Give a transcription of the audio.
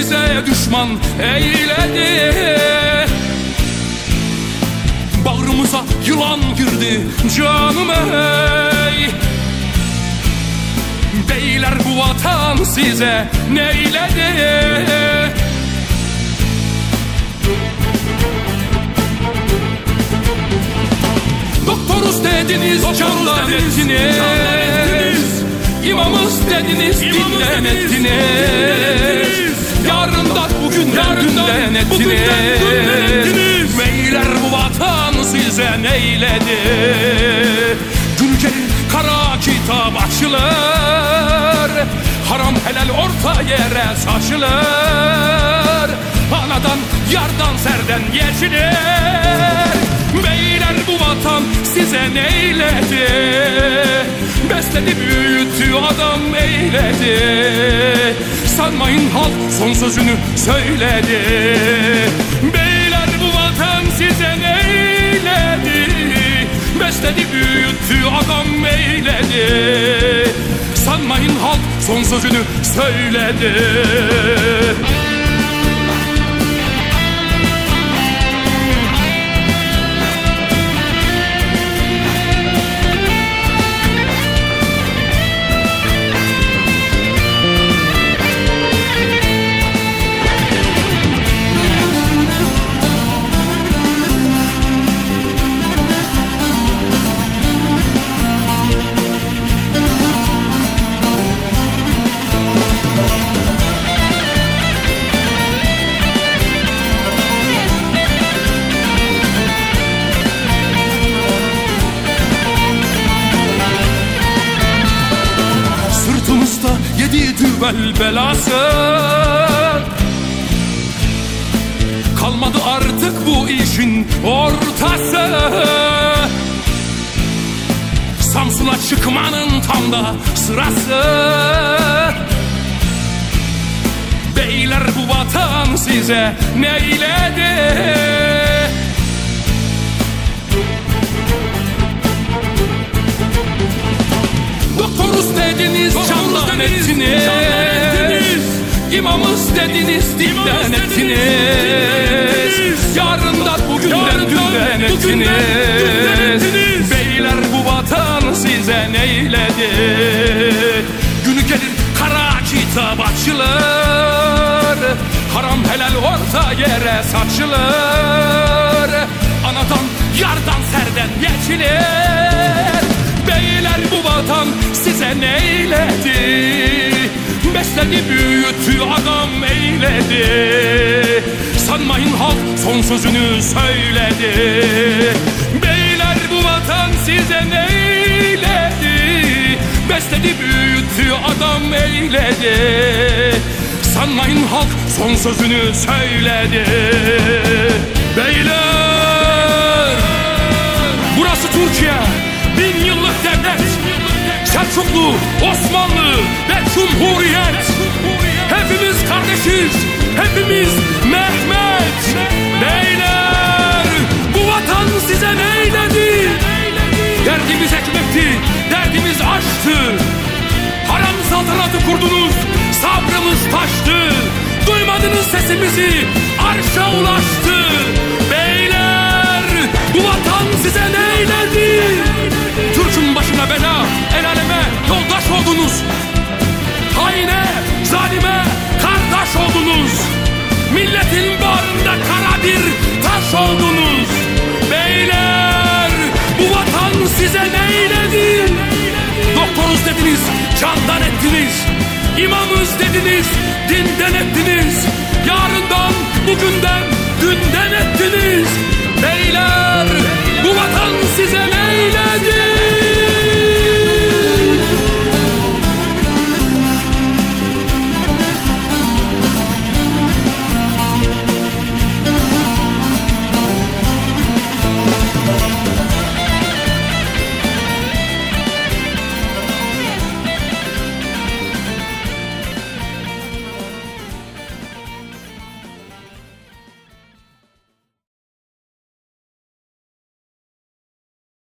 Bize düşman eyledi. Bağrımıza yılan girdi canım ey. Beyler bu vatan size neyledi? Doktoruz dediniz, candan ettiniz. İmamız dediniz, dinden ettiniz Yarından bugünden dünden ettiniz Beyler bu vatan size neyledi? Gelir kara kitap açılır. Haram helal orta yere saçılır. Anadan yardan serden geçilir. Beyler bu vatan size neyledi Besledi büyüttü adam eyledi. Sanmayın halk son sözünü söyledi. Beyler bu vatan size neyledi? Besledi büyüttü adam eyledi. Sanmayın halk son sözünü söyledi Sırtımızda yedi düvel belası. Kalmadı artık bu işin ortası. Samsun'a çıkmanın tam da sırası. Beyler bu vatan size neyledi dediniz, candan ettiniz İmamız dediniz, dinden ettiniz Yarından bugünden dünden ettiniz Beyler bu vatan size neyledi? Günü gelir kara kitap açılır. Haram helal orta yere saçılır. Anadan yardan serden geçilir. Beyler bu vatan size neyledi? Besledi büyüttü adam eyledi. Sanmayın halk son sözünü söyledi. Beyler bu vatan size neyledi? Besledi büyüttü adam eyledi. Sanmayın halk son sözünü söyledi. Beyler Burası Türkiye. Bin yıllık Selçuklu, Osmanlı ve Cumhuriyet. Hepimiz kardeşiz Hepimiz Mehmet. Beyler Bu vatan size neyledi? Derdimiz ekmekti Derdimiz aşktı. Haram saltanatı kurdunuz Sabrımız taştı. Duymadınız sesimizi Arşa ulaştı oldunuz. Milletin bağrında kara bir taş oldunuz. Beyler bu vatan size neyledi? Doktoruz dediniz, candan ettiniz. İmamız dediniz, dinden ettiniz. Yarından, bugünden, dünden ettiniz